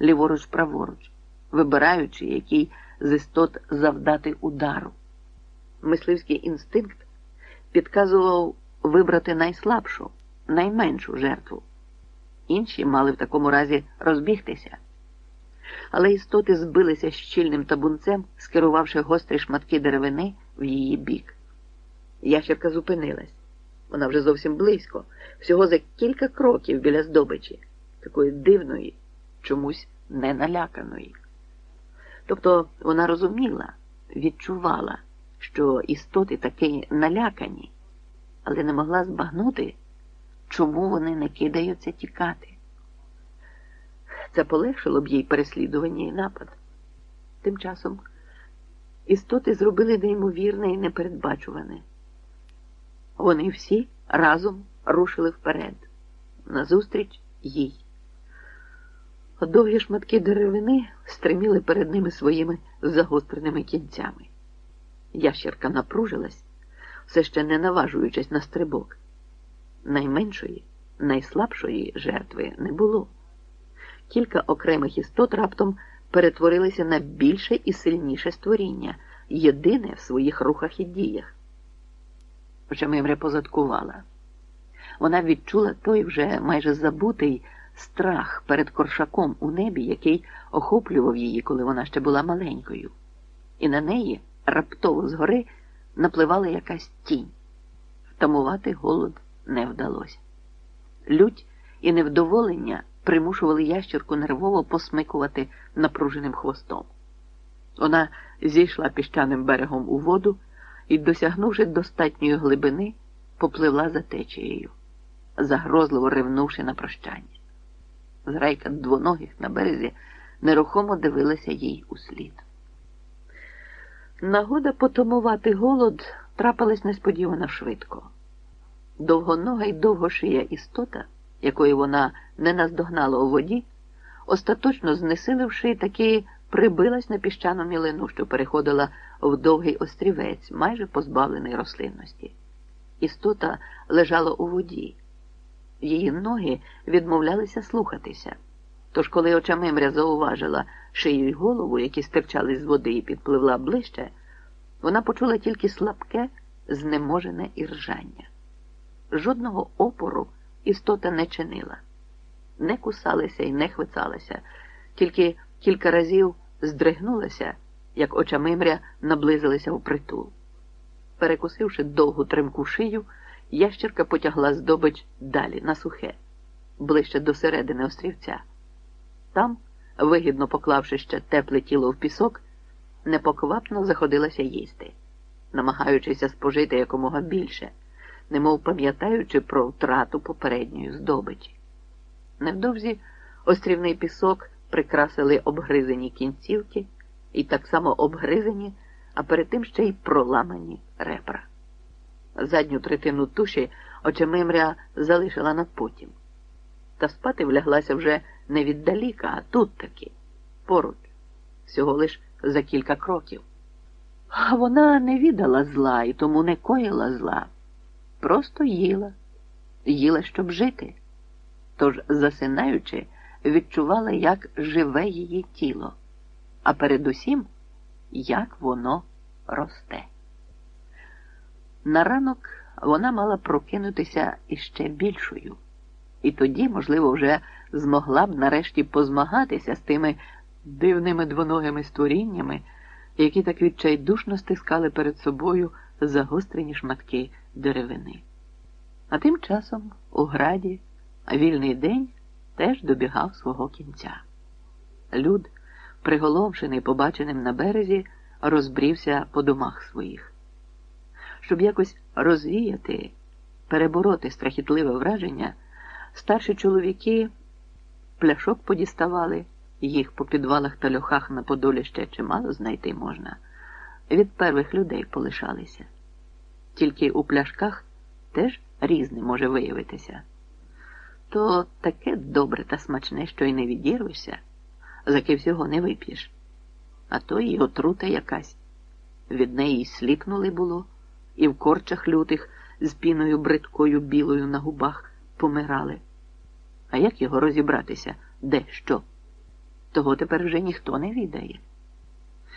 ліворуч праворуч, вибираючи, який з істот завдати удару. Мисливський інстинкт підказував вибрати найслабшу, найменшу жертву. Інші мали в такому разі розбігтися. Але істоти збилися щільним табунцем, скерувавши гострі шматки деревини в її бік. Ящерка зупинилась. Вона вже зовсім близько, всього за кілька кроків біля здобичі, такої дивної, чомусь неналяканої. Тобто вона розуміла, відчувала, що істоти таки налякані, але не могла збагнути, чому вони не кидаються тікати. Це полегшило б їй переслідування і напад. Тим часом істоти зробили неймовірне і непередбачуване. Вони всі разом рушили вперед, назустріч їй. Довгі шматки деревини стриміли перед ними своїми загостреними кінцями. Ящерка напружилась, все ще не наважуючись на стрибок. Найменшої, найслабшої жертви не було. Кілька окремих істот раптом перетворилися на більше і сильніше створіння, єдине в своїх рухах і діях. Очамимря позадкувала. Вона відчула той вже майже забутий страх перед коршаком у небі, який охоплював її, коли вона ще була маленькою, і на неї раптово згори напливала якась тінь. Втамувати голод не вдалося. Лють і невдоволення примушували ящерку нервово посмикувати напруженим хвостом. Вона зійшла піщаним берегом у воду і, досягнувши достатньої глибини, попливла за течією, загрозливо ревнувши на прощання. Зрайка двоногих на березі нерухомо дивилася їй у слід. Нагода потамувати голод трапилась несподівано швидко. Довгонога й довгошия істота, якої вона не наздогнала у воді, остаточно знесиливши, таки прибилась на піщану мілину, що переходила в довгий острівець, майже позбавлений рослинності. Істота лежала у воді. Її ноги відмовлялися слухатися. Тож, коли очамимря зауважила шию й голову, які стирчали з води і підпливла ближче, вона почула тільки слабке, знеможене іржання. Жодного опору істота не чинила, не кусалася і не хвицалася, тільки кілька разів здригнулася, як очамимря наблизилися у притул. Перекусивши довгу тремку шию, ящерка потягла здобич далі на сухе, ближче до середини острівця. Там, вигідно поклавши ще тепле тіло в пісок, непоквапно заходилася їсти, намагаючися спожити якомога більше, немов пам'ятаючи про втрату попередньої здобичі. Невдовзі острівний пісок прикрасили обгризані кінцівки і так само обгризані, а перед тим ще й проламані ребра. Задню третину туші очемимря залишила на потім. Та спати вляглася вже не віддаліка, а тут таки, поруч, всього лиш за кілька кроків. А вона не віддала зла і тому не коїла зла, просто їла, їла, щоб жити. Тож, засинаючи, відчувала, як живе її тіло, а передусім, як воно росте. На ранок вона мала прокинутися іще більшою, і тоді, можливо, вже змогла б нарешті позмагатися з тими дивними двоногими створіннями, які так відчайдушно стискали перед собою загострені шматки деревини. А тим часом у граді вільний день теж добігав свого кінця. Люд, приголомшений побаченим на березі, розбрівся по домах своїх. Щоб якось розвіяти, перебороти страхітливе враження, старші чоловіки пляшок подіставали, їх по підвалах та льохах на Подолі ще чимало знайти можна. Від первих людей полишалися. Тільки у пляшках теж різне може виявитися. То таке добре та смачне, що й не відірвешся, заки всього не вип'єш. А то й отрута якась. Від неї сліпнули було і в корчах лютих з піною бридкою білою на губах помирали. А як його розібратися? Де що? Того тепер вже ніхто не відає.